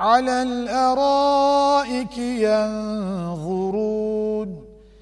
على الأرائك ينظرون